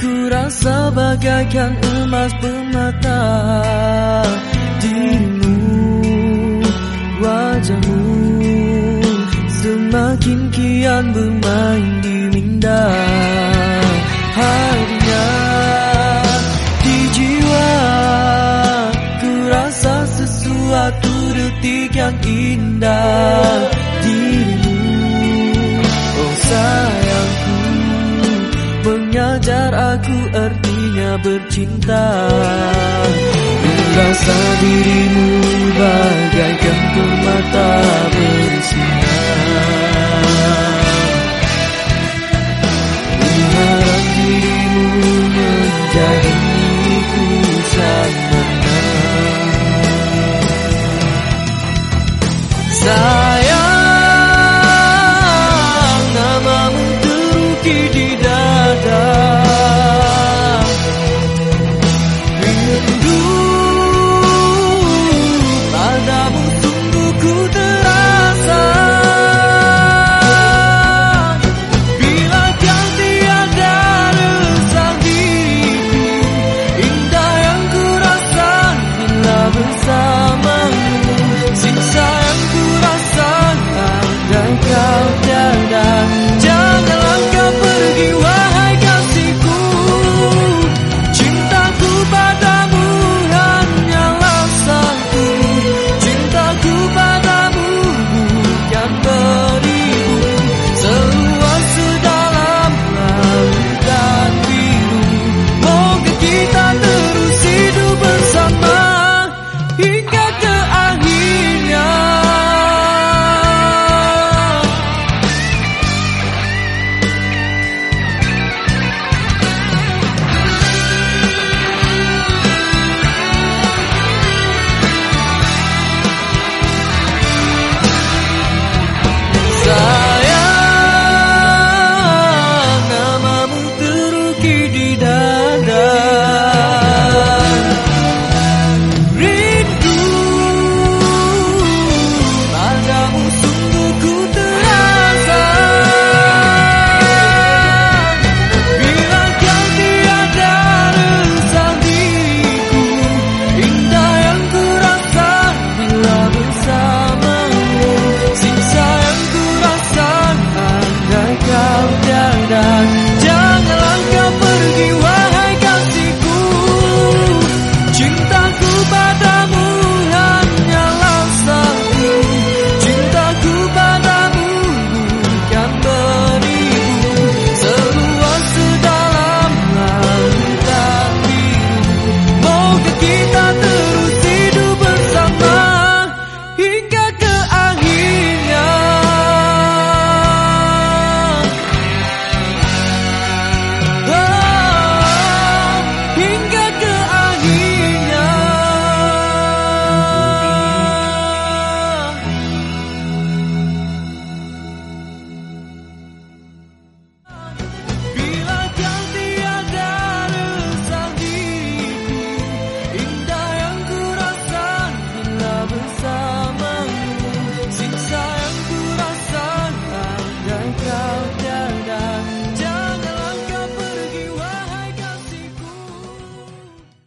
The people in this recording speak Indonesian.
Ku rasa bagaikan emas permata Dirimu, wajahmu Semakin kian bermain di minda. Harinya di jiwa Ku rasa sesuatu detik yang indah. Dirimu Oh sayangku Mengajar aku artinya bercinta. Merasa dirimu bagaikan permata bersinar. Berharap dirimu menjadi sana Sana